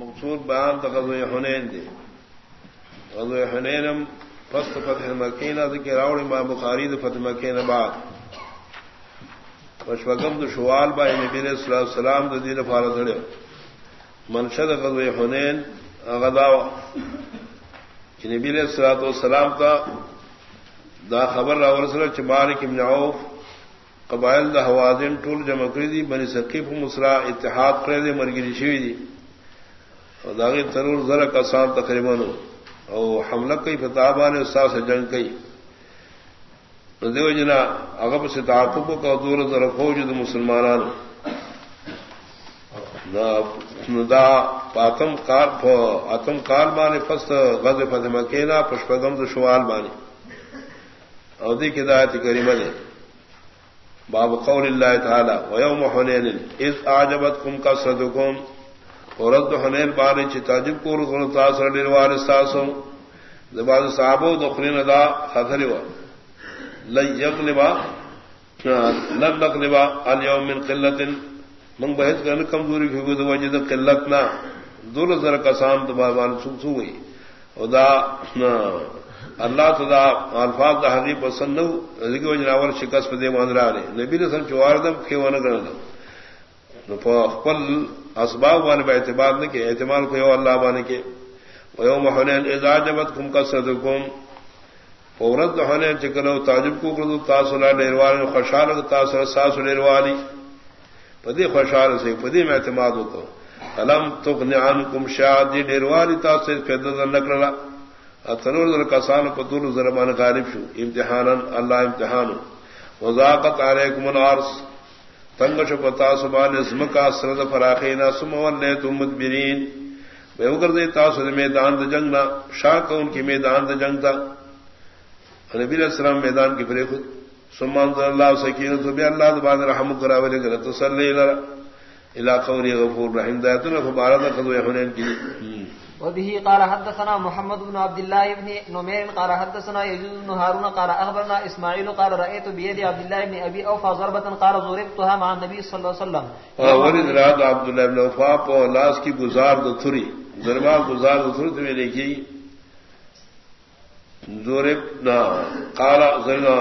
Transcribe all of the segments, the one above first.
مقصود بیان تو غزو حنین دے۔ غزو حنینم فست فتح مکینہ دکی راوڑی ما بخاری دا فتح مکینہ بعد۔ وشوگم دا شوال با نبی علیہ السلام دا دین فارد دڑے منشد غزو حنین غداوہ نبی علیہ السلام والسلام کا دا خبر راور سر چبارک ابن عوف قبائل دا حوازن ٹول جمع کری دی، بنی سقیف مسرا اتحاد کرے دے، مرگری شوی دی داغی ترور ذرا کا سام تقریباً او حملہ کئی فتابہ نے استاد سے جنگ کئی۔ دیو جنا اغب سے تعاقب کا دور ذرا فوج د مسلمانان۔ دا پاتم کال اتم کال بانے فست غز فتح کینا، پشپگم د شوال بانے اودی کی دایت کریمہ دے۔ باب قول اللہ تعالی ویوم حنین، اذ اعجبتکم کثرتکم۔ ورد حنین بارے چ تعجب کو رسول تاثر لروار استاسو زباد صحابہ دخلین دا خطر و لیغلبا لن نغلبا اليوم من قلت من بحث کرن کمزوری کی گد وجد قلتنا دور زر کسان تو بابان سو سو گئی او دا اللہ تدا الفاظ دا حقیق پسند نو وجناور شکست پدے مان رہا نبی نے سن چواردم کھیوانا کرنا خپل اسباب والے بے اعتبار نے کہ اعتماد کو یو اللہ بانے کے۔ یوم حنین اذا جبت کم کا صدقم فورت حنین چکلو، تعجب کو کردو تاثر ڈیروال خوشحال تاثر ساس ڈیروالی پدی خوشحال سے، پدی میں اعتماد ہوتا۔ علم تغنی عنکم شادی ڈیروالی تاثر فیدت نکللا۔ اتنور ذر کسان پتور ذرمان غالب شو۔ امتحانا، اللہ امتحان وذاقت علیکم العرص تنگش پتا سبان اسم کا سرد فراخینا سمون نے تم مدبرین۔ بے اگر دے تاسو دے میدان دا جنگ نا، شاک ان کی میدان دا جنگ تا۔ نبی علیہ السلام میدان کی پرے خود۔ سمان اللہ سکینت بے اللہ دبان رحم کرا ولے گرہ تسلی لرہ علاقہ وری غفور رحم دایتنا فبارد قدو یحنین کی۔ وبه قال حدثنا محمد بن عبد الله بن نمير قال حدثنا يزيد بن هارون قال اخبرنا اسماعيل قال رايت بيد عبد الله بن ابي اوفى ضربه قال ضربتها مع النبي صلى الله عليه وسلم. ورد رات عبد الله بن اوفى کو لاس کی گزار دو تھری ضربا گزار دو تھری تو لکھی ضربنا قال زنا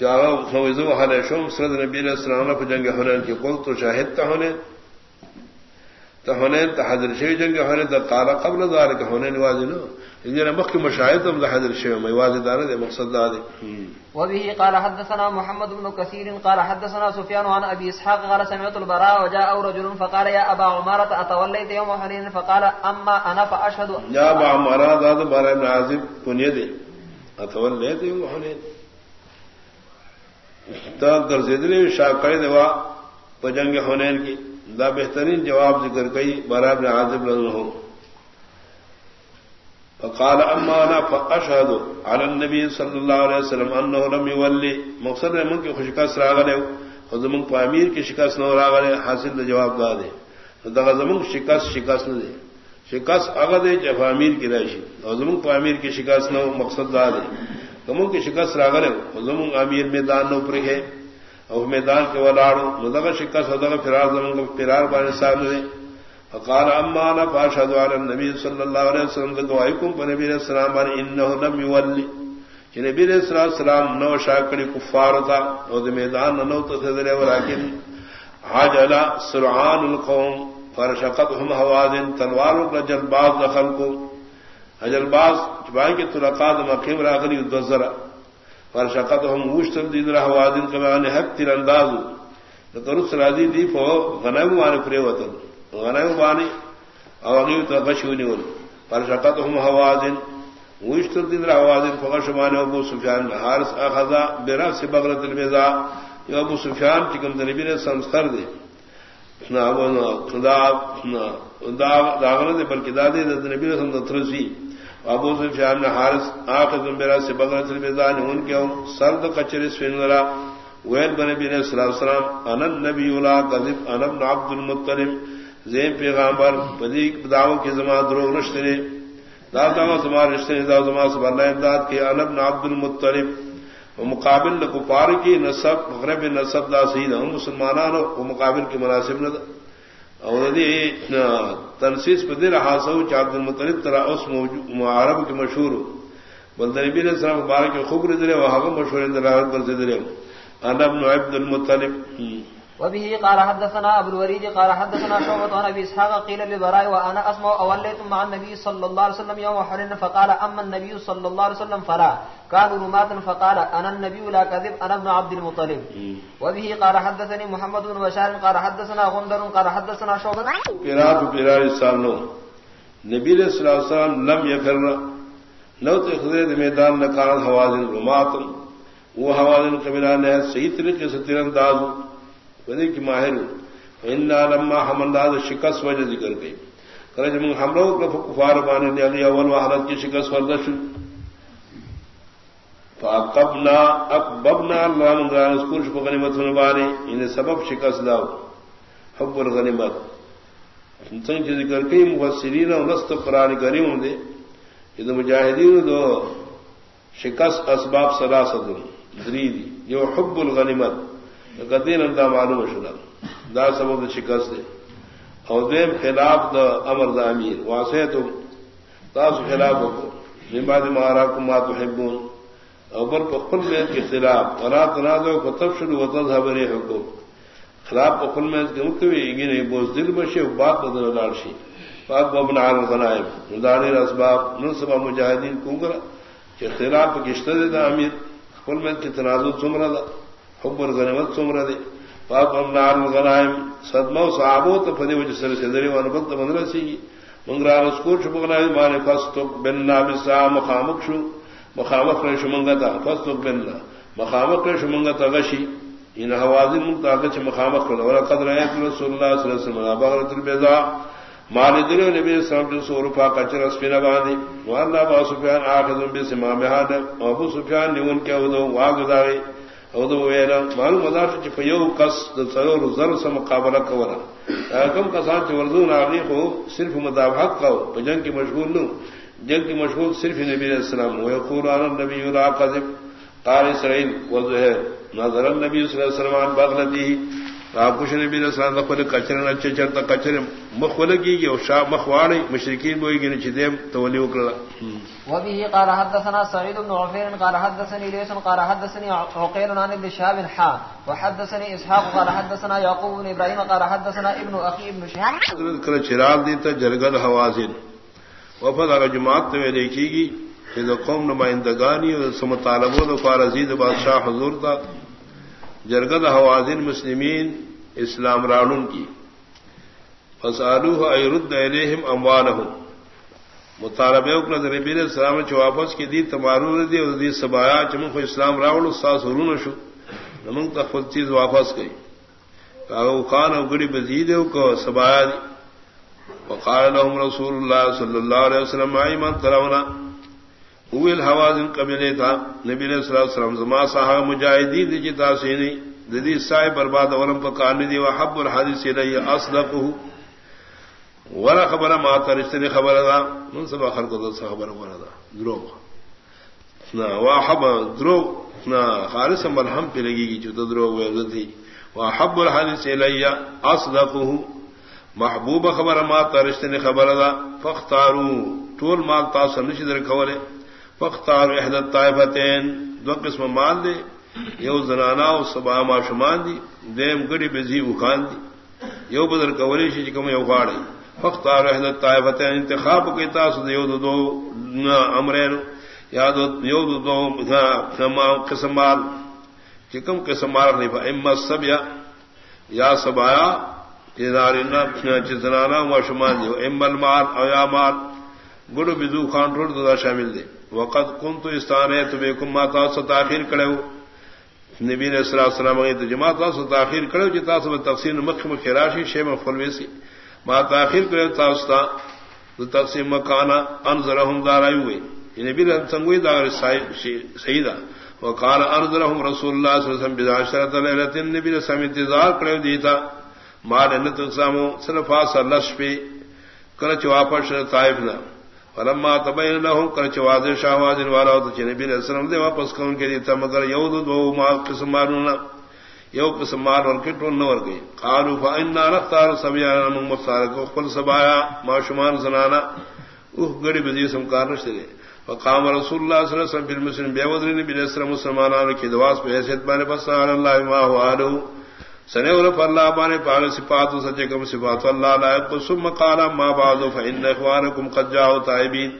جاء فوزو حال سرد نبی علیہ السلام نے جنگ حنین کی قلت تو شاہد تھا ہونے حضر شیو جنگ ہونے تو کالا قبل دار کے ہونے نواز نو۔ ان مخ کی مشاہد ہم حضر شیو میں واضح دار دے مقصد دار وبه قال حدثنا محمد بن كثير قال حدثنا سفيان عن ابي اسحاق قال سمعت البراء وجاء رجل فقال يا ابا عمارة اتوليت يوم حنين فقال اما انا فاشهد. يا ابا عمارة ذات بارا بن عازب كنيه دي اتوليت يوم حنين تا دوا پجنگ حنین کی۔ دا بہترین جواب ذکر گئی براب نے عازب ہو فقال، اما انا فاشهد على النبي صلى الله عليه وسلم انه لم يولي مقصد ہے من کی خوشکاس راغلے خود من کو امیر کی شکست نہ راغلے، حاصل دا جواب دا دے۔ دا زمن شکست شکست نہ دے شکست اگر دے جب امیر کی راشی۔ اور زمن کو امیر کی شکست نہ مقصد دا دے۔ تمون کی شکست راغلے زمن امیر میدان نہ اوپر ہے۔ او میدان کے ولاڑو مدغ شکست ہو دغ فرار زمن کو فرار بانے صاحب نے فقال اما انا فاشهد على النبي صلى الله عليه وسلم دعائكم بنبي علیہ السلام ان انه لم يولي کہ نبی علیہ الصلوۃ والسلام نو شاکری کفار تھا او دے میدان نو تو تھے ولكن عجل سرعان القوم، فرشقتهم هوازن تلوار رجل بعض دخل کو اجل بعض جبائے کے تلقات مقیم راغلی الدزرہ فرشقت ہم وشتم دین رہا وادن کما نے حق تیر انداز. ترس راضی دی فو غنم وان پرے وطن غنم وانی او اگیو تو بشونی ول فرشقت ہم حوازن وشتم دین رہا وادن فغش مان ابو سفیان. حارس اخذا برأس بغلت المیزا. یہ ابو سفیان چکم نبی نے سمستر دے. نہ خدا دا داغنے بلکہ دادے نبی نے سم ترسی. ابو سفیان نے حارث آخر میرا سے بغیر میدان ان کے سرد کچری سفینرا وید بن نبی علیہ الصلوۃ والسلام ان نبی ولا کذب ان ابن عبد المطلب۔ زین پیغمبر بدی دعو کی زما درو رشتے دا دا زما رشتے دا زما سب اللہ امداد کے ان ابن عبد المطلب۔ مقابل کفار کی نسب مغرب نسب دا سید ہم مسلمانانو و مقابل کی مناسب نہ اور دی تنسیس پہ دل حاصل عبد المطلب ترا اس عرب کے مشہور بلدنبی نے سلام مبارک کے خوب ردرے وہاں مشہور دلالت پر زدرے انا ابن عبد المطلب۔ وبه قال حدثنا ابو الوليد قال حدثنا شعبة عن ابي اسحاق قيل للبراء وانا اسمع اوليت مع النبي صلى الله عليه وسلم يوم حنين فقال اما النبي صلى الله عليه وسلم فلا كانوا رماة فقال انا النبي لا كذب انا ابن عبد المطلب وبه قال حدثني محمد بن بشار قال حدثنا غندر قال حدثنا شعبة قراءة قراءة سالنو نبی علیہ وسلم لم یکر لو تخذید میدان نکارت حوازن رماتن وہ صحیح طریقے سے تیرنداز بدی کی ماہر لما حمل شکست وجہ ذکر گئی کرے جب ہم لوگ کفار بانے دیا گیا اول حالت کی شکست وردش فاقبنا اقببنا اللہ من غران اسکول شکو غنیمت من بانے انہیں سبب شکست لاؤ حب الغنیمت. سنگ چیز ذکر کئی مفسرین و نست قرآن کریم دے یہ مجاہدین دو شکست اسباب سلاست دری دی جو حب الغنیمت. قدین دا معلوم شدہ۔ دا سبب دا شکست دے۔ اور دیم خلاف دا امر دا امیر۔ واسے تو تاسو خلاف کو نماد مارا کو ما تحبون۔ اور بر پخل میں کے خلاف۔ ولا تنازو کو تب شروع ہوتا تھا بری حکم۔ خلاف پخل میں کے مکوی گنے بوز دل بشے بات بدل لارشی پاک بابن عالم غنائب مدانی اسباب۔ نصبہ مجاہدین کنگرا کہ خلاف کشتہ دے دا امیر۔ خل میں کی تنازع سمرا دا۔ حب الغنیمت سمرا دے پاک امنار الغنائم صدمہ و صحابو تا فدی وجہ سر سے دری وانا بلتا مندرہ سی گی منگران اسکور شو بغنائم. مانے فستق بننا بسا مخامق شو. مخامق ریشو منگتا فستق بننا مخامق ریشو منگتا غشی. ان حوازن منگتا غش مخامق کرنا ولا قدر ایت رسول اللہ صلی اللہ علیہ وسلم. بغرت البیضا. مال دل نبی اسلام جو سو روپا کچر اسپینا باندھی واللہ ابو سفیان آخذ بسمام هذا ابو سفیان نے ان کے ودو واگدائی معلوم مدار یو کس د سرور زر سے مقابله کوله. کم کسان چې وردون آگے خو صرف مدابحت په جنگ کې مشغول نو جنگ کې مشغول صرف نبی علیہ السلام او یقول ان نبی اللہ قذب قال اسرائیل وذ نظر النبی صلی الله علیه وسلم بغلتی آپ کچھ نبی السلام خپل کچرن اچھے چرتا کچر مخولگی گی اور شاہ مخواڑی مشرکین بوئی گی چدیم تولی وکړه وبه قال حدثنا سعيد بن عفير قال حدثني ليس قال حدثني عقيل عن ابن شهاب حا وحدثني اسحاق قال حدثنا يعقوب بن ابراهيم قال حدثنا ابن اخي ابن شهاب ذکر چراغ دیتا جرگل حوازن۔ وفد اگر جماعت میں دیکھی گی کہ قوم نمائندگانی اور سمطالبوں دو فارزید بادشاہ حضور تا جرگد حوازن مسلمین اسلام رانون کی۔ فسالوہ ایرد الیہم اموالہم مطالبہ اکنا در نبی السلام چ واپس کی دی تمارو دی اور دی سبایا چم کو اسلام راول استاد ہرون شو نمن تا خود چیز واپس گئی کاو خان او گڑی بزید او کو سبایا دی وقال لهم رسول الله صلی اللہ علیہ وسلم ایمان ترونا اویل حوازن قبیلے تھا نبی علیہ الصلوۃ والسلام زما صحابہ مجاہدین دی جتا سینی ددی سائے برباد ورم پکان دی. وحب الحدیث الی اصدقه. ورا خبر ما ترشتنی خبر دا من سبا خلق دا خبر ورا دا دروغ. نا واحب دروغ. نا خالص مرحم پہ لگی گی جو دروغ ویل تھی واحب الحدیث الی اصدقه. محبوب خبر ما ترشتنی خبر دا فاختاروا طول مال تاسو نشی در کوله فختار احدت طائفتین دو قسم مال دے یو زنانا و سبا ما شمان دی، دیم گڑی بزی اخان دی. یو بدر کولی شی چکم یو غاڑی. فختار احدت طائفتین انتخاب کی تاس دیو دو دو امرین، یا دو یو دو دو قسم مال. چکم قسم مال نہیں، فا سبیا، یا سبایا زنانا و شمان دی. اما المال، او یا مال. گڑو بزو خان ٹوٹ دا شامل دے. وقت کن تو استان ہے تو بے کم ماتا سے تاخیر کرے نبی نے سلا سلام جماعت سے تاخیر کرو کرے جتا سب تقسیم مکھ میں خراشی شے میں فلویسی ما تاخیر کرے تاستا تو تقسیم مکانا ان ذرا ہم دار آئی ہوئے یعنی نبی نے سنگوئی دار سیدہ وقال ارضرهم رسول الله صلى الله عليه وسلم بعشرة ليلة النبي صلى الله عليه انتظار کرے دیتا مال ان تقسامو صرف اصلش پہ کرچ واپس طائف نہ فلما تبين لهم كر چواز شاواز والا تو نبی علیہ السلام دے واپس کون کے دیتا مگر یود دو ما قسم مارنا یو قسم مال اور کٹو نور گئی قالو فإنا نختار سبیانا من مختار کو خپل سبایا ما شمان زنانا اوہ گڑی بدی سم کار نشتے گئے فقام رسول اللہ صلی اللہ علیہ وسلم بالمسلم بیودرین بلسر مسلمانان کی دواس پہ حیثیت بانے پس آل اللہ ما ہوا آلو سنے ورف اللہ بانے پاگل صفات و سچے کم صفات اللہ لائق ثم قالا ما بعضو فإن اخوانکم قد جاؤ تائبین۔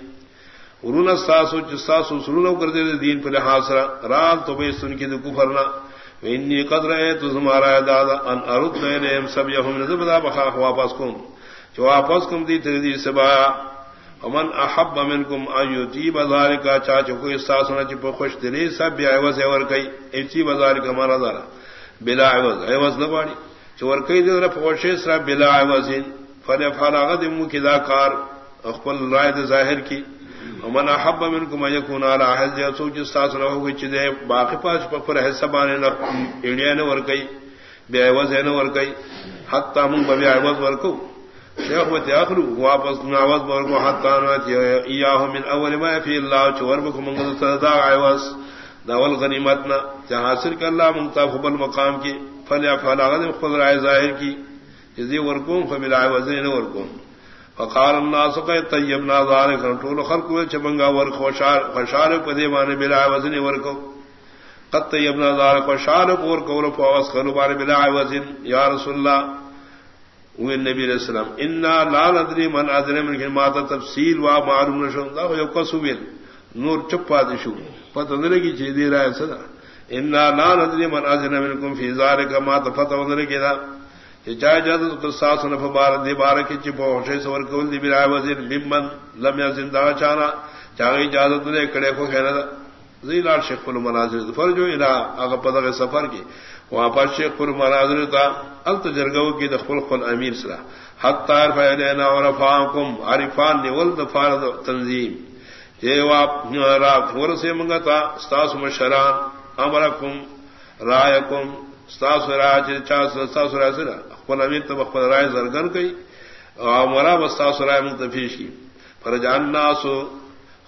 ورون استاسو جستاسو سلونو کردے دین پر لحاظ را رات تو بیستن کی دو کفرنا انی قدر ہے تو تمہارا دادا ان ارد لیم سب یہم نزبدا بخا واپس کم جو واپس کم دی تردی سبا۔ امن احب منکم ایو تی بازار کا چاچ کو احساس ہونا چپ خوش دلی سب بھی عوض ہے اور کئی۔ ایسی بازار کا مانا دارا۔ بلا عوض. عوض نہ باڑی چور کئی دے رف خوشے سرا بلا عوض. فل فلاغت ام کی دا کار اخبل رائے ظاہر کی من احب منكم يكون على احد يسوج استاس نہ ہو گئی دے باقی پاس پر ہے سبانے نہ ایڈیا نے ور گئی بے عوض ہے نہ ور گئی حتا من بے عوض ور کو شیخ وت اخر واپس نواز ور کو حتا نہ یاہ من اول ما فی اللہ چور بکم من صدا عوض. داول غنیمت نہ جہاں حاصل کر اللہ منتخب المقام کی فلا فلا غد خود رائے ظاہر کی جدی ور کو فبلا عوض نہ ور کو فقال الناس قد طيبنا ذلك طول خلق چبنگا ور خوشار خوشار پدی مانے بلا وزن ور کو قد طيبنا ذلك خوشار پور کو فواس خلو بار بلا وزن یا رسول اللہ، وہ نبی علیہ السلام ان لا ندری من ادری من ما تفصیل وا معلوم نشو دا یو قصوبل نور چپا دی شو. پتہ نہ کی چیز دی رہا ہے صدا ان لا ندری من ادری منکم فی ذلك ما تفتہ ندری کی چاہے جد ساس نف بار دی بار کی چپ ہوشے سور کول دی برائے وزیر ممن لم زندہ چانا. چاہے اجازت دے کڑے کو کہنا زیلار شیخ کل مناظر فرجو الہ اگر پدغ سفر کی. وہاں پر شیخ کل مناظر تا. الت جرگو کی دخل خل امیر سرا. حتی عرف یعنی ایلینا ورفاکم عرفان نیول دفار تنظیم. جے واپ منگتا ستاس مشران امرکم رائکم ستاس راج چاس ستاس رائے خپل امیر ته خپل رائے زرګن کوي او مرا وستا سرای متفیش کی فرجان ناس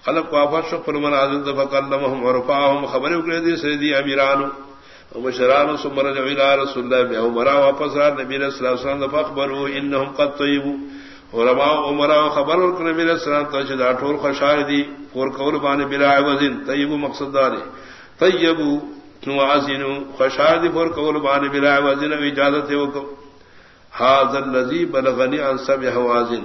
خلق واپس شو پر منازل فقلمهم ورفعهم خبر وکړي دي سيدي امیرانو۔ او مشرانو ثم الى رسول الله بیا مرا واپس را، نبی صلی الله علیه وسلم فخبروا انهم قد طيبوا علماء عمر خبر ورکړي، نبی رسول الله ته چې دا ټول خوشاله دي بلا عوضین طيب مقصد دار طيبوا نوازینو خوشاله دي پور کول باندې بلا عوضین اجازه وکړه حاض الذي بلغني عن سبع حوازن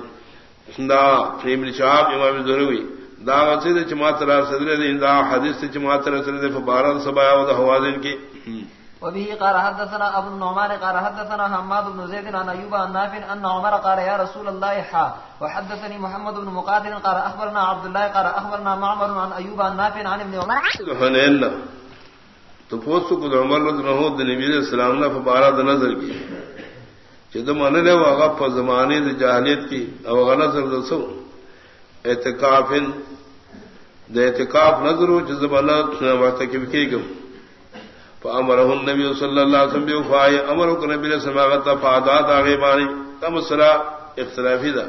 دا پریم شاب امام ضروری دا وسید جماعت را صدر دین دا حدیث جماعت را صدر فبارہ سبع و حوازن کی وبه قال حدثنا ابو النعمان قال حدثنا حماد بن زيد عن ايوب عن نافع ان عمر قال يا رسول الله حا وحدثني محمد بن مقاتل قال اخبرنا عبد الله قال اخبرنا معمر عن ايوب عن نافع عن ابن عمر. سبحان تو پوسو کو عمر رضی اللہ عنہ نبی علیہ السلام نے فبارہ نظر کی. جد من لے وغف زمانے جہلیت کی، او نظر دسو اعتکاف د اعتکاف نظر ہو جز مرتکب کی گم فامرہ النبی صلی اللہ علیہ وسلم بفائے امر کو نبی نے سماغت فادات آگے تم سرا اختلافی دا.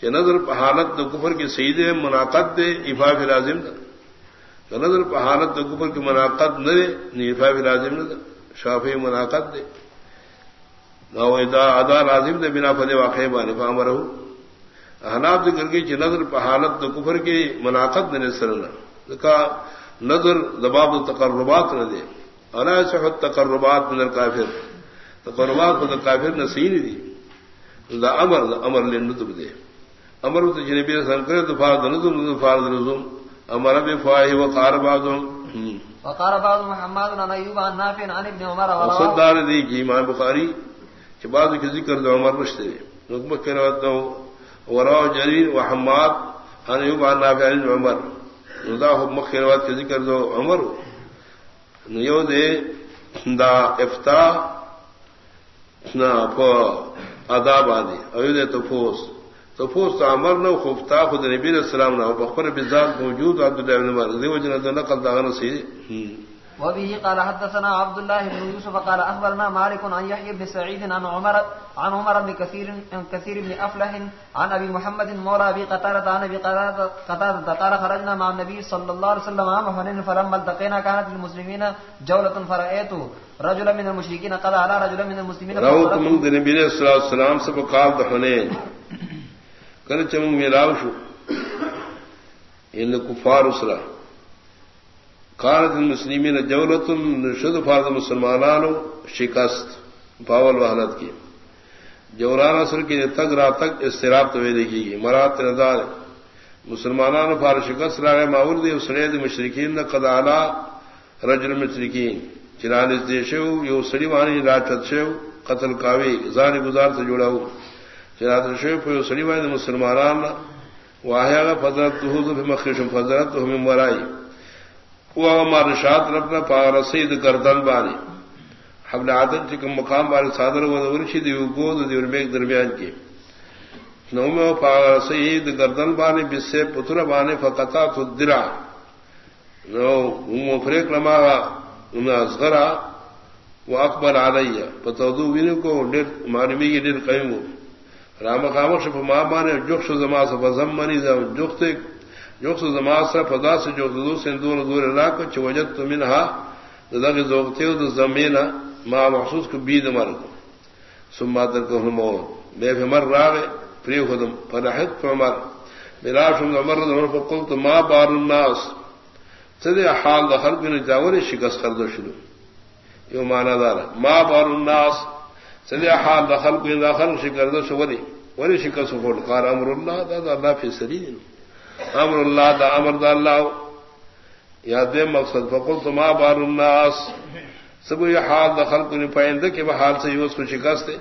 کہ نظر حالت کفر کی سید مناقت دے افاف لازم دا. نظر حالت کفر کی مناقت نہ دے افاف لازم نہ شافی مناقت دے. ادا لازم دے، بنا فدے واقع بانے پامر حناب ذکر کی کہ نظر حالت کفر کی مناقت نے سرنا. کا نظر دباب تقربات نہ دے. انا صحت تقربات من الکافر تقربات من سی نہیں دی. دا امر دا امر لے ندب دے. امر تو جنبی سن کرے تو فارد نظم فارد نظم. امر بے فواہی وقار بعضهم وقار بعض محمد عن ایوب عن نافع عن ابن عمر وصدار دی کی امام بخاری کہ بعض کی ذکر دو عمر رشتے نقم کے روایت دو ورا جریر و حماد ان یوب عن نافع عن عمر. رضا مخ کے روایت کے ذکر دو عمر نیو دے دا افتا نا پا عذاب آدی ایو دے تفوس. تفوس تا عمر نو خفتا خود نبی علیہ السلام نا. بخبر بزاد موجود عبداللہ ابن عمر. دیو جنہ دو نقل داغنا سی وبه قال حدثنا عبد الله بن يوسف قال اخبرنا مالك عن يحيى بن سعيد عن عمر عن عمر بن كثير كثير بن افلح عن ابي محمد مولى ابي قتاده عن ابي قتاده قال خرجنا مع النبي صلى الله عليه وسلم عام حنين فلما التقينا كانت للمسلمين جوله فرأيت رجلا من المشركين قال على رجل من المسلمين روت من النبي صلى الله عليه وسلم سب قال حنين كان چم ملاو شو. ان كفار اسرا قالت المسلمین جولت شد فارد مسلمانانو شکست پاول وحلت کی۔ جوران اثر کی تک رات تک استراب تو دیکھی گی مرات ندار مسلمانان فار شکست راغ معول دی، سڑے مشرقین نہ قدالا رجل مشرقین چران دیشو یو سڑی وانی راچت شو، قتل کاوی، زان گزار سے جوڑا ہو۔ چرات شو یو سڑی وانی مسلمانان واہیا فضرت مخشم فضرت ہمیں مرائی۔ وہ ہمارے شاد ربنا پا رسید گردن بانی۔ حبل عادت چکم مقام بارے صادر و ورشی دی گود دی ورمیک درمیان کی۔ نو میں پا رسید گردن بانی بس سے پتر بانے فقطا تو درا نو مفریق لما اصغرا، وہ اکبر علیہ۔ پتودو وین کو ڈر مانوی کی ڈر قیم رام خامخش ماں بانے جخش زما سے فزم منی جخت جو زما سر فضا سے جو دو سندور دور علاقہ چ وجد تو منہا دغه زوغته د زمینه ما محسوس کو بيد مر کو ثم در کو ہمو بے مر راغ پری خدم فرحت عمر بلا شم عمر نور فقلت ما بار الناس. سدی حال د خلق نے جاور شکست کر دو شروع یو معنا دار ما بار الناس. سدی حال د خلق نے خلق شکر شو ولی. ولی شکست کو قال امر الله دا اللہ فی سرین امر اللہ دا امر دا اللہ. یا دے مقصد فقل تو ماں بار الناس. سب یہ حال دا خلق نے پائندہ کہ وہ حال سے یہ اس کو شکست ہے.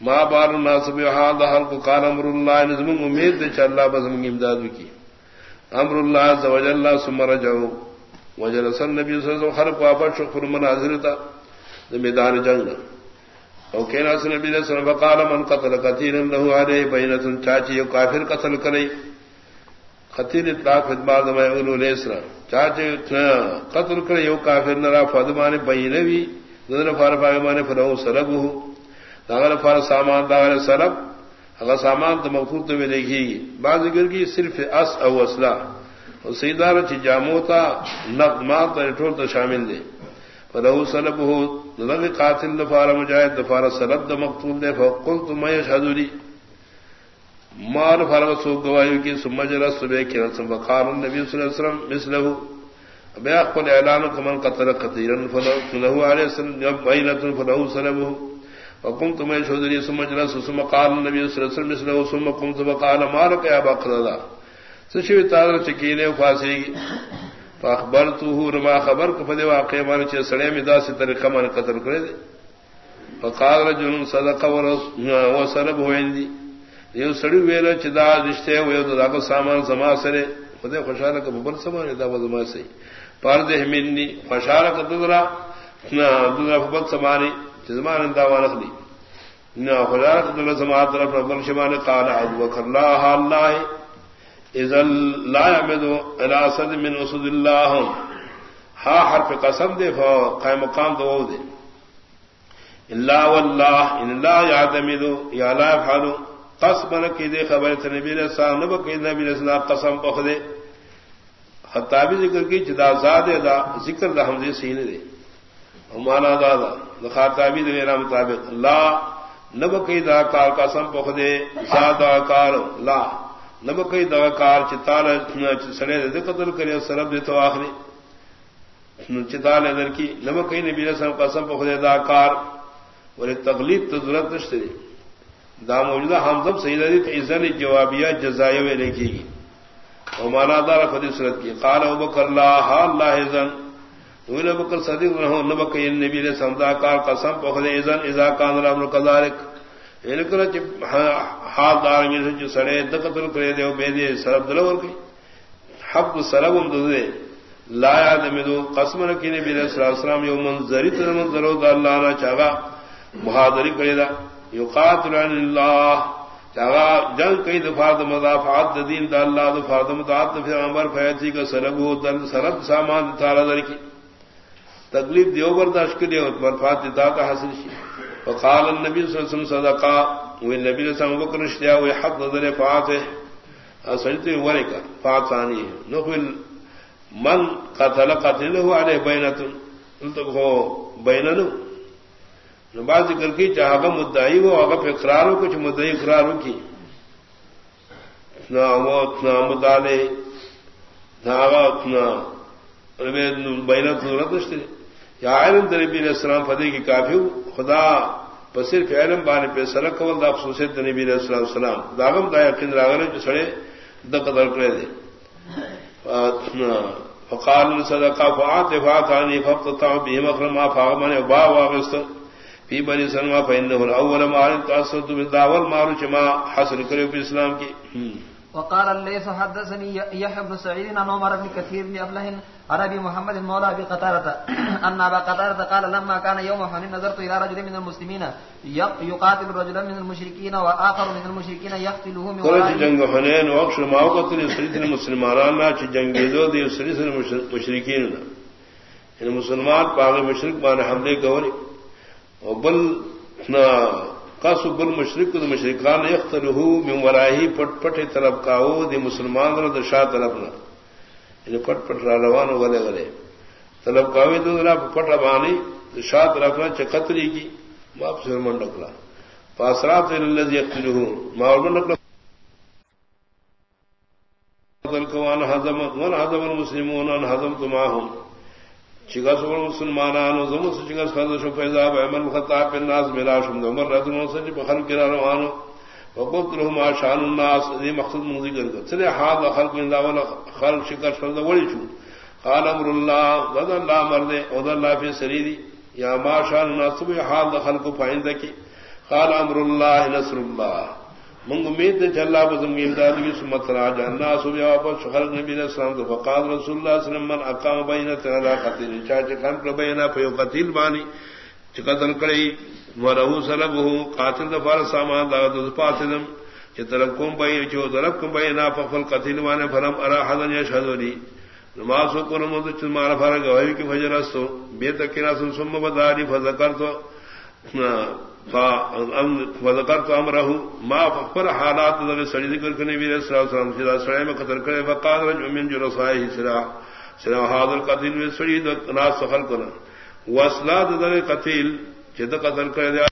ماں بار الناس سب یہ حال دا خلق قال امر اللہ یعنی نظم امید دے چا اللہ بزم کی امداد بھی کی امر اللہ زوج اللہ ثم رجعو. وجل سن نبی صلی اللہ علیہ وسلم، خلق واپس شکر مناظر تھا میدان جنگ او کہنا سن نبی صلی اللہ علیہ وسلم، فقال من قتل قتیلا له علیہ بینۃ چاچی کافر قتل کرے. خطیر اطلاق خدمات میں اولو لیسرا چاچے قتل کر یو کافر نرا فدمان بینوی دن فار فاغمان فرہو سلب ہو۔ داغل فار سامان، داغل سلب اگر سامان تو مغفور تو میں دیکھی۔ گی بعض گر کی صرف اس او اسلح اور سیدار چی جاموتا نقمات ٹھول تو شامل دے۔ فرہو سلب ہو۔ لگ قاتل دفار مجاہد، دفار سلب دا مقتول دے۔ فقلت میں یشہدو لی مار فرغ سو گواہی کی سمجھ صبح کے رسم وقار النبی صلی اللہ علیہ وسلم مثله. بیا قل اعلان کمن قتل قتیرا فله علیہ السلام بینۃ فله سلبه. وقمت ما شهدني سمجھ رس ثم قال النبي صلی اللہ علیہ وسلم مثله ثم قمت وقال مالك يا بقرا سشوی تعالی چکینے فاسی فاخبرته رما خبر کو فدی واقع مان سڑے می دا سی طریقہ من قتل کرے فقال رجل صدق ورسلبه عندي. یو سڑی ویل چدا رشتے ہوئے تو داغو سامان زما سرے خدے خوشحال کا ببر سامان دا زما سے پار دے منی خوشحال کا ددرا نہ ددرا ببر سمانی زمان دا وانخ دی۔ نہ خوشحال کا ددرا زما طرف ببر شمان قال ابو بکر لا اللہ اذا لا يعبد الى اسد من اسد الله ہا حرف قسم دے فو قائم مقام دو دے۔ الا والله ان لا يعتمد يا لا يفعل قسم کی دے خبر تھے نبی علیہ السلام نبی کہ نبی علیہ السلام قسم پخ دے۔ خطابی ذکر کی جدا زاد دا، ذکر دا حمزے سین دے۔ مانا دادا خطابی دے میرا مطابق۔ لا نب کئی دا کار قسم پخ دے، زاد کار، لا۔ نب کئی دا کار چتال سڑے دے قتل کرے سرب دے تو آخری چتال ادھر کی نب کئی نبی علیہ السلام قسم پخ دے دا کار۔ اور تغلیب تو ضرورت نشتے دا موجودہ ہم سب صحیح رہی عزن جوابیہ جزائے میں لکھی گی اور مانا دار خدی صورت کی قال ابو بکر اللہ اللہ عزن وین ابو بکر صدیق رہو نبک نبی علیہ سمدا کار قسم پخد عزن اذا کان الامر كذلك ان کر چ حال دار میں جو سڑے دقتل کرے دے بے دے سرب دلور کی حق سلام دے لا یادمدو قسم رکی نبی علیہ السلام یوم منظری تر منظرو دا اللہ نہ چاہا محاضری کرے دا. یقاتل عن اللہ. چاہا جنگ کئی دفعات مضافعات دین دا اللہ دفعات مضافعات فی عمر فیتی کا سرب ہو دل سرب سامان تارا در کی. تکلیف دیو برداشت کے لیے برفات دیتا کا حاصل شی. وقال النبی صلی اللہ علیہ وسلم صدقا وہ نبی صلی اللہ علیہ وسلم بکر اشتیا وہ حق نظر فات ہے. سجدتے ورے کا فات ہے. نقل من قتل قتله علیہ بینتن. بینت ہو بینن بعض ذکر کی چاہے مدعی وہ اگر اقرار ہو، کچھ مدعی اقرار ہو کی۔ نہ وہ، اتنا مدالے نہ اتنا بینت ضرورت یا علم در نبی علیہ السلام فتح کی کافی خدا بصرف علم بانے پہ سرک قبل دا خصوصیت نبی علیہ السلام السلام داغم دا یقین راغلے جو سڑے دا قدر کرے دے۔ فقال صدقا فعات فاتانی فبتتاو بهم اخرما فاغمان با واغست فی بنی سلمہ فإنه الاول مارن تأثرت بالدعوال مارو چما حسن کرے پی اسلام کی. وقال الليث حدثني يحيى بن سعيد عن عمر بن كثير بن ابله عربي محمد المولى ابي قتاده ان ابا قتاده قال لما كان يوم حنين نظرت الى رجل من المسلمين يقاتل رجلا من المشركين واخر من المشركين يقتله من قرات جنگ حنين وقت ما وقت سريت المسلمان. ما جنگ دو دي سريت المشركين ان مسلمان پاگ مشرک بان حملے گوری وبل کاسو بل مشرق د مشرقان یختلہو من وراہی پٹ پٹ طرف کاو دی مسلمان را د شاہ طرف نہ یعنی پٹ پٹ را روان غلے غلے طلب کاوی تو ذرا پٹ ربانی شاہ طرف نہ چکتری کی واپس من نکلا فاسرات الذي يقتلوه ما ورن نکلا قتل حزم من حزم المسلمون، ان حزمت معهم چگا سو مسلمان زم سے چگا شو فیضا بہمن خطاب بن ناس ملا شم عمر رضی اللہ عنہ بخل کرا روان وقلت لهم شان الناس ذي مقصد من ذکر کر۔ چلے حال خلق من داول خلق شکر فرد ولی شو۔ قال امر الله ذا الله مرد او ذا الله في سريدي ما شان الناس بي حال خلق فائندك قال امر الله نصر الله منگ امید دے چلا بزم امداد کی سمت راج الناس بیا واپس خلق نبی علیہ السلام تو فقال رسول اللہ صلی اللہ علیہ وسلم، من اقام بین تعالی قتل چاچ کان پر بینا فیو قتل بانی چقتل کڑی ورہو سلبہ قاتل دفار سامان دا دز پاتلم چترک کوم بین چو درک کوم بینا فقل قتل وانے فرم ارا حدن یشهد لی نماز کو نماز چ مار فار گواہی کی فجر استو، بے تکنا سن سم بداری فذکرت وذكرت امره ما فقر حالات ذل سڑی ذکر کرنے بھی رسول اللہ صلی اللہ علیہ وسلم میں قتل کرے فقال رجل من جرسائه سرا سرا هذا القتيل من سڑی ناس سخل کرنا واصلات ذل قتيل جد قتل کرے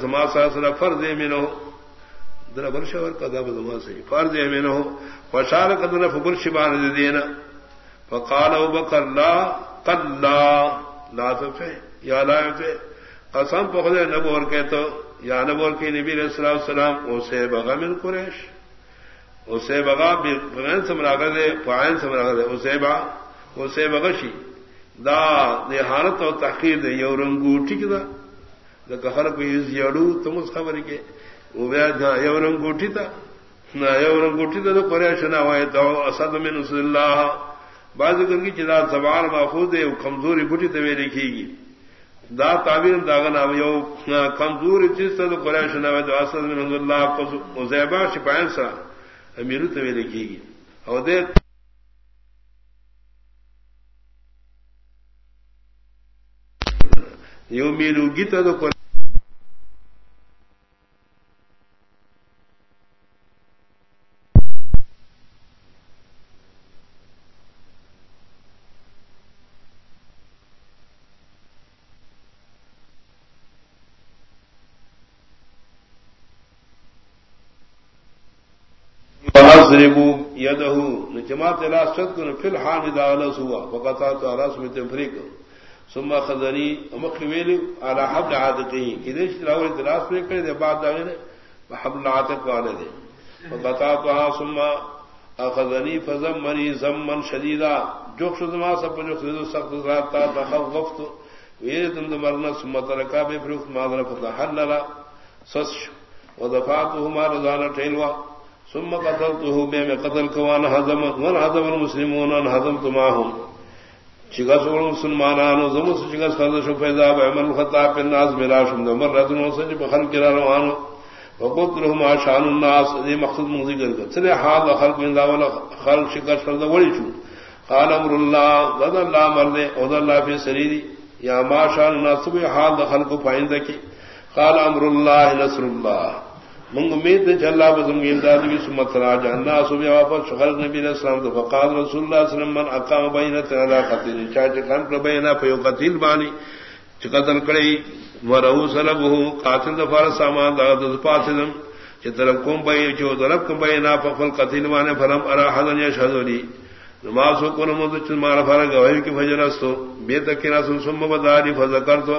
زما ساسرا فرض مینو در برش اور کدا زما سے۔ فرض مینو وشار قدر فبرش بان دینا۔ فقال ابو بکر، لا قد لا۔ لا تفے یا لا تفے قسم پخدے نہ بول کے تو، یا نہ بول کے نبی علیہ الصلوۃ والسلام اسے بغا من قریش۔ اسے بغا بغیر سمرا دے فاعل سمرا دے۔ اسے با اسے بغشی۔ دا دہانت اور تحقیر دے، یو رنگوٹی کی دا۔ خر کو یڑو تم اس خبر کے وہ یو رنگوٹی تھا نہ یو رنگوٹی تھا تو پریشنا ہوئے تو اسد من رسول اللہ بعض کر کی چدا زبان محفوظ ہے وہ کمزوری بٹی تو وہ لکھے گی دا تعبیر داغنا یو کمزور چیز تھا تو پریشنا ہوئے تو اسد من رسول اللہ زیبا شپائن سا امیر تو وہ لکھے گی اور دیکھ یو میلو گیت تو فضربوا يده نجمات لا صدق في الحال اذا لس هو وقطعت راس من تفريق ثم خذني ومخويل على حبل عاتقه كده راوي دراس پر کرے دے بعد داغے حبل عاتق والے دے وقطعتها ثم اخذني فزمني زما شديدا. جو شدما سب جو خذ سخت ذات تا تخوفت. ويدم مرنا ثم تركا بفرق ما ذرفت حلل سس ودفعته ما رضانا ٹھیلوا ثم قتلته بے میں قتل کوان حزم ون حزم المسلمون ان حزم تماهم شگس مسلمانان زم شگس فرض شو فیضا بعمل خطا في الناس بلا شم مر رجل وسج بخل کرا روان وقلت لهم عشان الناس ذي مقصد من ذکر سر حال خلق من ذا خلق شگس فرض ولی شو۔ قال امر الله ذا الله مرد او الله في سريري يا ما شان الناس حال خلق فائندك قال امر الله نصر الله منگ امید چلا بزم امداد بھی سمت راج انا صبح واپس خلق نبی علیہ السلام تو فقال رسول اللہ صلی اللہ علیہ وسلم، من اقام بینت علی قتل چاچ کن پر بینا پیو قتل بانی چقتل کڑی ورہو سلبہو، قاتل دفار سامان دا دز پاسدم چی طرف کم بین چو طرف کم بینا فقل قتل بانی فرم ارا حضن یشہدو لی نماز کو نمود چل مارا فرق گوہی کی فجر فجرستو بیتکینا سن سم بداری فذکر تو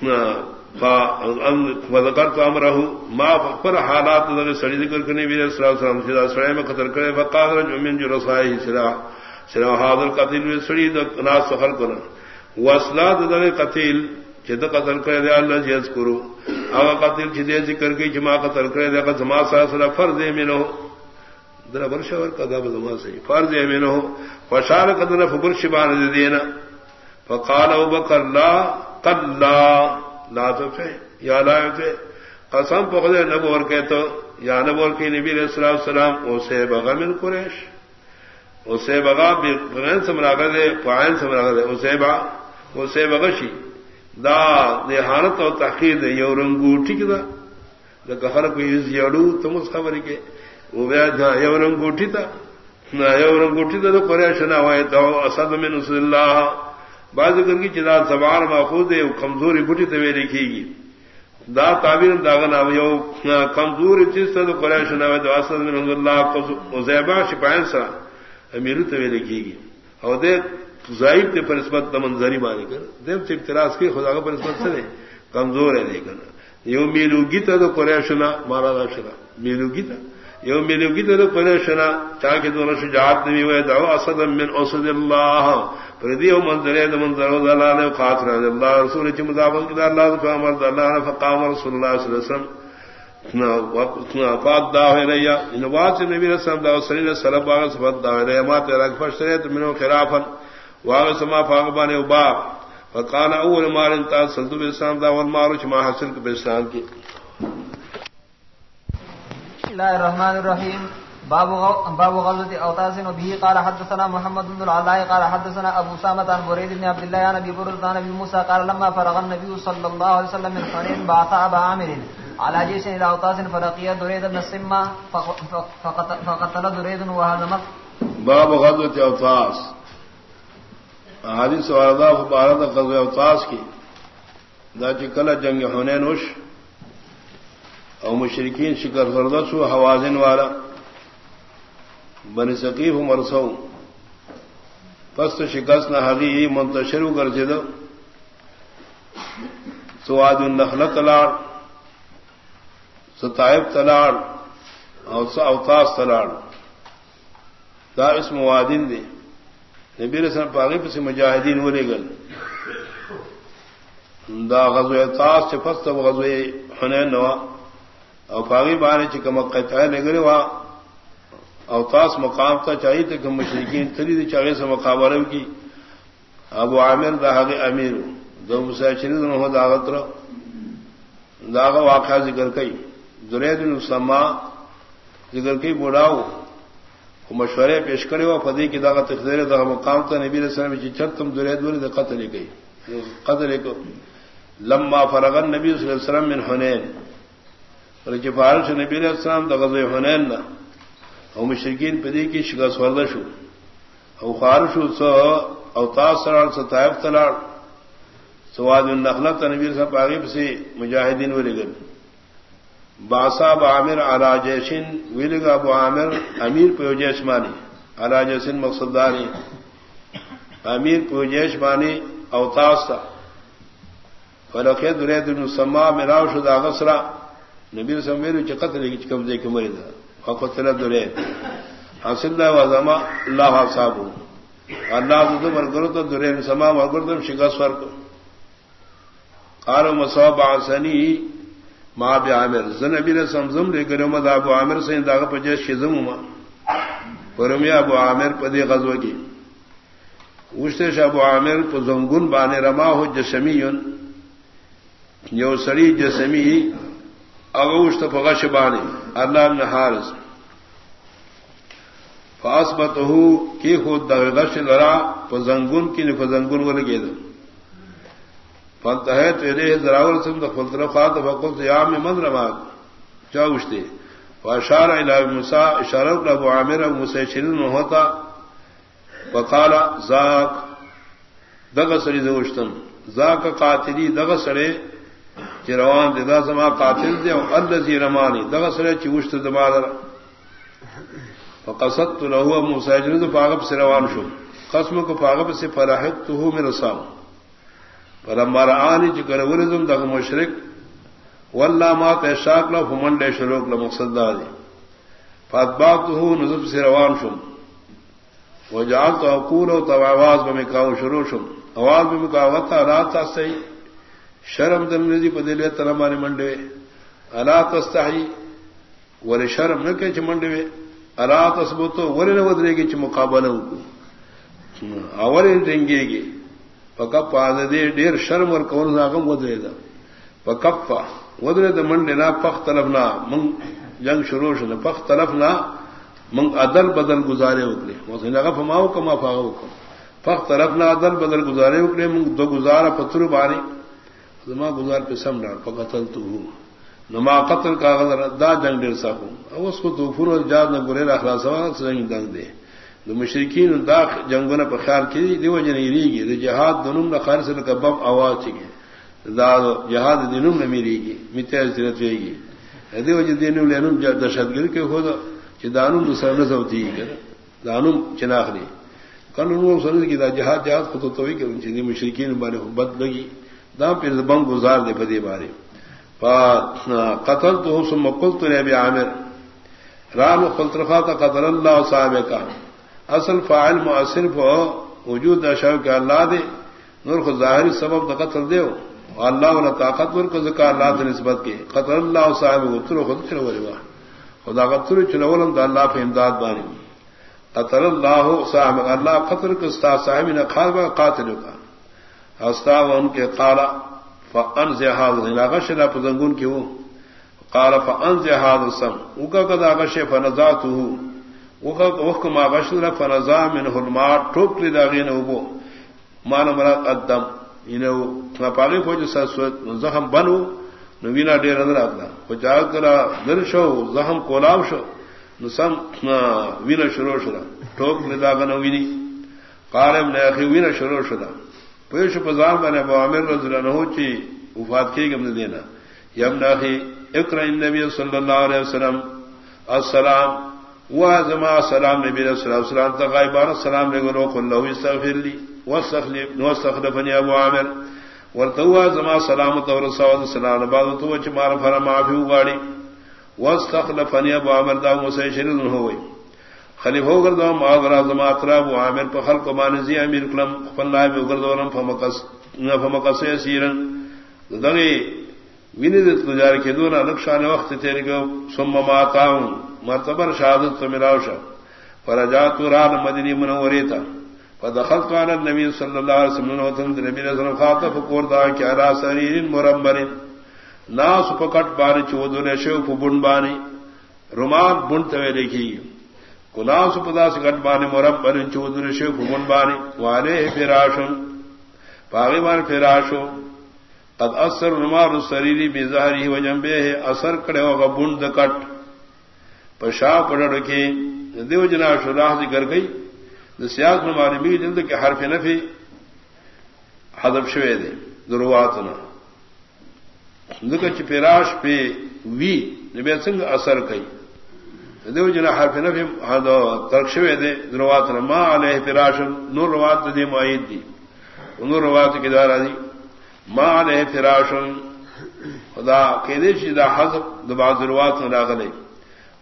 فذکرتو وذكرت امره ما فقر حالات ذل سڑی ذکر کرنے بھی صلی اللہ علیہ وسلم، سیدھا سڑے میں قتل کرے، فقال رجل من جو رسائه سرا سرا حاضر قتل میں سڑی ناس سخر کرنا واصلات ذل قتل جد قتل کرے، دے اللہ جی جز کرو۔ او قتل جد ذکر کی جما قتل کرے، دے قد ما سا فرض منه در برشور قضا بما سے فرض منه فشار قدر فبرش بان دینا۔ فقال ابو بکر، لا قد لا لازف ہے یا لائف ہے قسم پخدے نب اور کہ تو، یا نب اور کی نبی علیہ السلام السلام اسے بغا من قریش، اسے بغا بغین سمراغ دے فائن سمراغ دے اسے با، اسے بغشی دا دیہانت اور تحقیر دے، یو رنگوٹی کی دا۔ دا کہر کوئی از یڑو تم اس خبر کے۔ وہ بیا دا یو رنگوٹی تھا نہ یو رنگوٹی تھا تو قریش نہ ہوئے تو، اسد من رسول اللہ۔ بعض کر کی چدا زبان ماخوذ ہے کمزوری بٹی تو لکھے گی۔ دا تعبیر داغنا یو کمزور چیز تو قریش نہ تو اسد من اللہ کو زیبا شپائن سا۔ امیر تو لکھے گی۔ اور دے ضعیف تے پر نسبت منظری مانے کر۔ دیو سے اعتراض کی، خدا کا پر نسبت سے کمزور ہے لیکن۔ یو میلو گیتا تو قریش نہ مارا راشنا میلو گیتا۔ یو میلو گیتا تو قریش نہ چاہ کے دونوں شجاعت نہیں ہوئے، دعو اسد من اسد اللہ. فردی منظر منظر اللہ نے خاطر اللہ رسول کی مطابق اللہ فامر اللہ فقام رسول اللہ صلی اللہ علیہ وسلم. اتنا فات دا ہے ریا ان بات سے نبی رسول اللہ صلی اللہ علیہ وسلم باغ صفات دا ہے ما تیرا فشرے تو منو خلافا واغ سما فاغبان وبا فقال، اول مال انت سلطو بالاسلام دا والمال ما حاصل بالاسلام کی۔ الله الرحمن الرحيم باب باب غزوه اوتاس وبه قال حدثنا محمد بن العلاء قال حدثنا ابو سامه عن بريد بن عبد الله عن ابي برده عن ابي موسى قال لما فرغ النبي صلى الله عليه وسلم من حنين بعث ابا عامر على جيش الى اوتاس فرقي دريد بن السمه فقتل دريد وهزم باب غزوه اوتاس حدیث واردا مبارک غزوه اوتاس کی دا چکل جنگ حنین وش او مشرکین شکر زردس و حوازن والا. بن ثقیف مرسو پست شکست نہ حقی منتشر کر سے دو سواد النخل تلاڑ ستائب تلاڑ اور اوتاس تلاڑ دا اس موادن دے نبی رسم پاگی پسی مجاہدین ولے گل. دا غزو تاس سے پست غزو حنین نوا. او پاگی بانے چکم قطعہ نگرے وہاں اوتاس مقام تا چاہیے تھا کہ مشرقین تری دی چاہیے سے مقابلہ کی ابو عامر دا داغ امیر دو مساشری ہو داغت رو داغ واقعہ ذکر کئی درید السما ذکر کئی بوڑھاؤ مشورے پیش کرے ہوا پدی کی داغت اختیر دا مقام تا نبی رسول میں چھت تم درید بولے دا قتل گئی قتل کو لما فرغن نبی صلی اللہ علیہ وسلم من حنین. بلکہ فارش نبی علیہ السلام دا غزو حنین نا، او مشرکین پدی کی شکست وردشو او خارشو سو، او تاس سرار سو طائف تلار سواد النخلت نبی صلی اللہ سے مجاہدین ولگن باسا بعامر علا جیشن ولگا ابو عامر امیر پیو جیشمانی علا جیسن مقصد داری امیر پیو جیشمانی او تاس تا. فلقے درے دن سما میراو شد آغسرا نبی رسم میرو چی قتل کی چکم دے کمری دا. فقتل درے حاصل دا وزما اللہ صاحبو اللہ دو مرگرو تو درے سما مرگردم شکست ورکو قالو مصاب عسنی ما بی عامر. زن نبی رسم زم لے کرو مد ابو عامر سے داغ پجے شزم ما پرمی ابو عامر پدی غزو کی. وشتے ابو عامر پزنگن بانے رما ہو جسمیون. یو سڑی جسمی اگوشت فغش بانی. اللہ نے حارس. فاس بت کی خود غش لڑا فزنگن کی نے فزنگن کو لگے دو تیرے ذراور سم فلطرفات فقلت یا میں من رما کیا اچھتے واشار الى مسا اشارہ ابو عامر، ابو مسیشن ہوتا وقال ذاک دغ سڑی دوشتم ذاک قاتلی دغ سڑے روان دے، دا زما قاتل دے، او الذی رمانی. دغه سره چې وشت د فقصدت له موسی جن پاغب سے روان شو. قسم کو پاغب سے فرحت تو میں رسام فلما رآنی چې کړه ورزم دغه مشرک والله ما ته شاک له فمن له شروع له مقصد دی فاتبعته نزب سے روان شو. وجعلت اقول و او تواواز بمکاو شروع شو. اواز بمکاوتا رات صحیح شرم دن بدلے تلا مارے منڈے اللہ تستحی. ور شرم نہ کہ منڈے اللہ تسبوتو ور نہ ودرے گی چ مقابلہ کو اور دنگے گی پکپ آد دے ڈیر شرم اور کون ناگم ودرے دا. پکپا ودرے دا منڈے نہ پخ طلب نہ منگ جنگ شروع نہ پخ طلب نہ منگ عدل بدل گزارے اکلے وہ لگا فماؤ کما فاغو کم پخ طرف نہ عدل بدل گزارے اکلے منگ دو گزارا پتھر بارے زما گزار پہ سم ڈال پقتل تو ہوں نما قتل کا غزر دا جنگ ڈر سا ہوں اب اس کو تو فر اور جاد نہ برے رکھا سوا سنگ دنگ دے جو مشرقین دا جنگوں نے خیال کی دیو جن ری گی جہاد دنوں نہ خیر سے کا بم آواز چکے دا جہاد دنوں نہ میری گی متیا سرت ہوئے گی دیو جن دین لینم دہشت گرد کے خود کہ دانم دوسرا نہ سوتی دانم چناخری کل انہوں نے کی دا جہاد جہاد خود تو ہی کہ مشرقین بارے بد لگی دا پھر بم گزار دے بدی بارے. قتل تو سم قلت تو ابی عامر رام خلطرفا کا قتل اللہ صاحب کا اصل فاعل مؤثر وجود اشاء کے اللہ دے. نور کو ظاہری سبب دا قتل دے اللہ والا طاقتور کو ذکا اللہ سے نسبت کے. قتل اللہ صاحب اتر خود چلو وا. خدا قتل چلو دا اللہ پہ امداد بانی قتل اللہ صاحب، اللہ قتل کو صاحب نے خالب قاتل کا. ہستا ان کے کالا فن زہاد لاغش لا پزنگون کی وہ کالا فن زہاد سم اکا کدا غش فنزا تو وقت ما غش لا فنزا من حلما ٹوک لی داغین ابو مان مراد ادم یعنی انہو پاگی فوج زخم بنو نوینا ڈیر اندر آتا وہ جا کر در شو، زخم کولاب شو نسم وینا شروع شرا ٹوک لی داغن وینی. قارم نے اخی، وینا شروع شرا پیش پزان بنے ابو عامر رضی اللہ عنہ چی وفات کی گم دینا۔ یم ناخی اقرا النبی صلی اللہ علیہ وسلم، السلام۔ و زما سلام نبی صلی اللہ علیہ وسلم تغایبان السلام لے گنو، قل له استغفر لي واستغفرني ابو عامر۔ ورتوا زما سلامت اور سواد سلام بعد تو چ مار فرما معافی وغاڑی واستغفرني ابو عامر، دا مسیشرن ہوئی۔ خلیف ہو کر دو معذرا زما اطراب و عامر پر خلق مانزی امیر کلم فلاح میں اگر دورم فمقص فمقص سیرن دغی ویني د تجار کې دونه نقشان وخت تیر کو ثم ما تاون. مرتبه شهادت تو ملاوشا فرجات ران مدینی منوری فدخلت على النبي صلى الله عليه وسلم وتم النبي صلى الله عليه وسلم خاطف قور دا کہ على سرير مرمر ناس پکٹ بانی چودنے شو پبن بانی. رومان بن تے لکھی کلا سپدا سگٹ بانے مورب بن چودر شیف من بانے والے فراشن پاگی بان فراشو قد اثر نمار سریری بے ظاہری و جمبے ہے اثر کڑے ہوگا بند کٹ. پشا پڑ کے دیو جنا شراہ ذکر گئی. سیاق نماری بھی جلد کے حرف نفی حدب شوے دے درواتنا دکھ پیراش پہ وی، نبی سنگ اثر کئی. دیو جنا حرف نفی ترک شوے دے درواتنا ما علیہ پیراش نور روات دی معید دی. نور روات کی دارا دی، ما علیہ فراشن خدا کہدے چی دا حضب دبا ضروات راغلے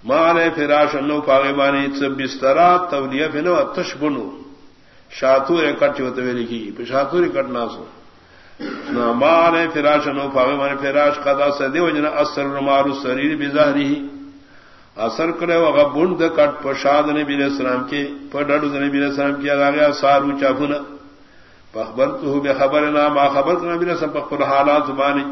ما علیہ فراشن نو پاغبانی چب بسترا تولیہ فنو تشبنو شاتور کٹ ہوتے ہوئے لکھی پہ شاتور کٹ ناسو. ما علیہ فراشن نو پاغبانی فراش قدا سدے وجنا اثر رمار سریر بظاہری اثر کرے وغا بند کٹ پشاد نبی علیہ السلام کے، پر نبی علیہ السلام کی اگا گیا سارو چاپنا پخبر تو بے خبر نہ ما خبر تو نبی رسم پخبر حالات زبانی۔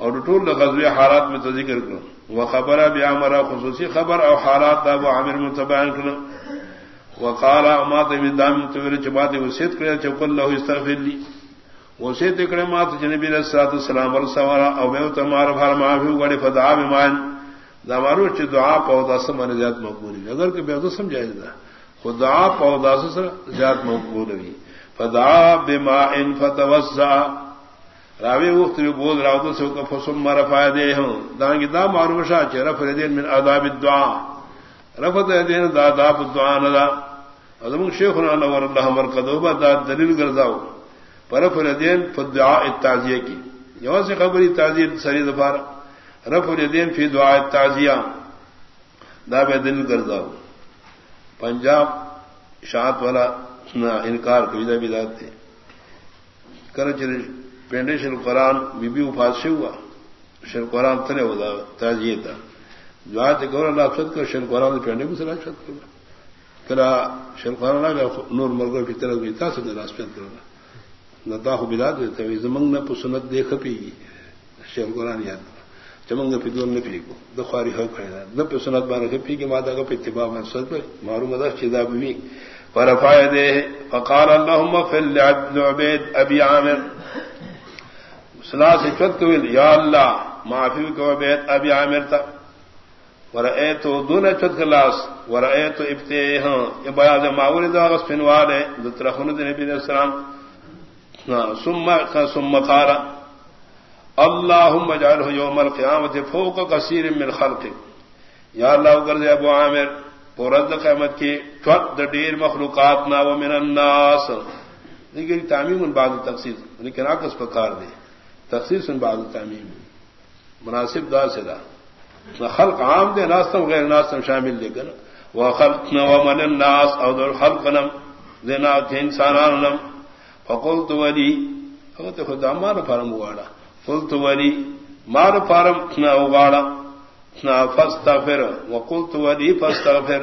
اور ٹول غزوی حالات میں تو ذکر کروں وہ خبر اب مرا خصوصی خبر اور حالات دا وہ عامر متبین کروں وہ کالا مات دام تو چبات وسیت کرے چوک اللہ استغفر لی۔ وہ سے تکڑے مات جنبی رسات السلام اور سوارا او میں تمہارا بھار معافی گڑے فدا بمان دامارو چ دعا پودا سمن زیاد مقبول اگر کہ بے تو سمجھائے دا۔ خدا پودا سے زیاد مقبول ہوئی۔ فدا بما ان فتوسع۔ راوی وقت بھی بول رہا تو سو کا فسم مر فائدے ہوں دانگی دا معروشا چ رفع دین من عذاب الدعاء رفع دین دا عذاب الدعاء ندا ادم شیخنا نور اللہ مرقدوبہ دا دلیل گرزاو۔ پر رفع دین فدعاء التعزیہ کی۔ یہاں سے خبری تعزیہ سری دفار رفع دین فی دعاء التعزیہ دا بے دلیل گرزاو پنجاب شاعت والا نہ انکار کوئی بھی داد تھے کر چلے پینڈے شر قرآن بی بی افاظ سے ہوا. شر قرآن تلے ہوا تازیے تھا جو آتے گور اللہ افسد کر شر قرآن پینڈے کو سر افسد کرنا کرا شر قرآن آ نور مرغ کی طرح بھی تھا سب راسپت کرنا نہ تاخ بلا دیتے زمنگ نہ پسنت دیکھ پی گی. شر قرآن یاد. چمنگ پہ دور نے پی کو دخاری ہو کھڑے نہ پہ سنت بار پی کے مادا کا پہ اتباع میں سد پہ مارو مدا چیزا بھی۔ فرفع يديه فقال اللهم اغفر لعبد عبيد ابي عامر۔ صلاح سے چت سلاس چتويل يا الله معافي عبيد ابي عامر تا۔ ورأيت دون چت خلاص۔ ورأيت ابتيه ہاں۔ یہ بیان ما ولد غصفن والے ذترخون النبي صلى الله عليه وسلم ثم ثم قال اللهم اجعله يوم القيامه فوق كثير من خلقك يا الله قرض ابو عامر پورد قیمت کی چوت ڈیر مخلوقات نا و من الناس. لیکن تعمیم ان بعد تخصیص لیکن آکس پکار دے۔ تخصیص ان بعد تعمیم۔ مناسب دا سے دا۔ خلق عام دے ناستم غیر ناستم شامل دے کر وہ خلق نہ و من الناس، او در خلق نم دینا انسانان نم۔ فقلت ولی، اگر تو خدا مار فارم اگاڑا قلت ولی مار فارم نہ اگاڑا فاستغفر، وقلت ودي فاستغفر.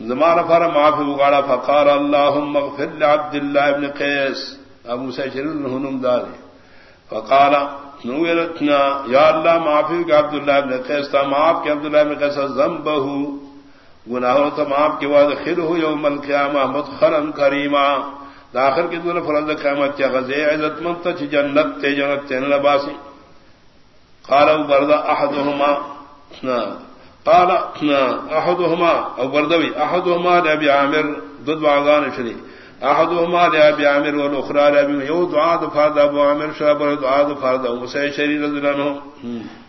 زمان فر معافي وقال فقال اللهم اغفر لعبد الله بن قيس ابو سيشر الهنم داري فقال نويرتنا يا الله معافي عبد الله بن قيس تا معاف عبد الله بن قيس ذنبه. گناہوں تو معاف کے بعد خل ہو یوم القیامہ مدخرا کریما. داخل کے دور فرض قیامت کیا غزے عزت مند جنت تے جنت تے لباسی۔ قال بردا احدهما قال احدهما او بردوي احدهما لابي عامر ضد واغان شري احدهما لابي عامر والاخرى لابي يو دعاء فرد ابو عامر شاب دعاء فرد ابو سعيد شرير رضي الله عنه